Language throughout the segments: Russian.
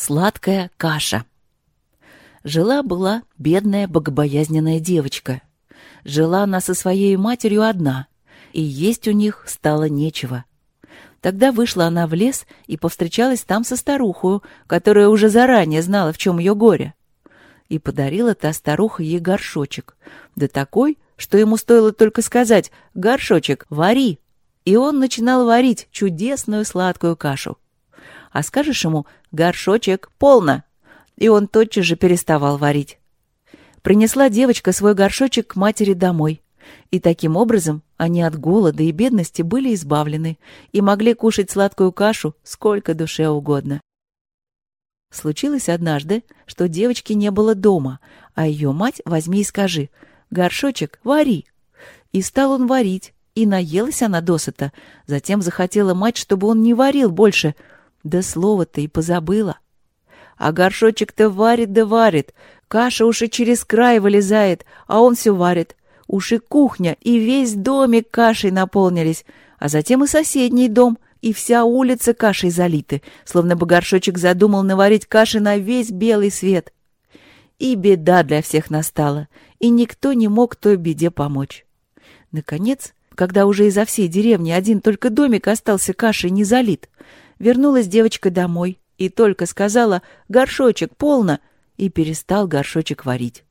Сладкая каша. Жила-была бедная богобоязненная девочка. Жила она со своей матерью одна, и есть у них стало нечего. Тогда вышла она в лес и повстречалась там со старухою, которая уже заранее знала, в чем ее горе. И подарила та старуха ей горшочек, да такой, что ему стоило только сказать «горшочек, вари!» И он начинал варить чудесную сладкую кашу а скажешь ему «горшочек, полно!» И он тотчас же переставал варить. Принесла девочка свой горшочек к матери домой. И таким образом они от голода и бедности были избавлены и могли кушать сладкую кашу сколько душе угодно. Случилось однажды, что девочки не было дома, а ее мать возьми и скажи «Горшочек, вари!» И стал он варить, и наелась она досыта. Затем захотела мать, чтобы он не варил больше — да слово-то и позабыла. А горшочек-то варит да варит, каша уж и через край вылезает, а он все варит. Уж и кухня, и весь домик кашей наполнились, а затем и соседний дом, и вся улица кашей залиты, словно бы горшочек задумал наварить каши на весь белый свет. И беда для всех настала, и никто не мог той беде помочь. Наконец, когда уже изо всей деревни один только домик остался кашей не залит, Вернулась девочка домой и только сказала «горшочек, полно!» и перестал горшочек варить.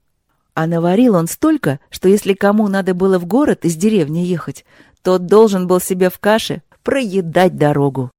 А наварил он столько, что если кому надо было в город из деревни ехать, тот должен был себе в каше проедать дорогу.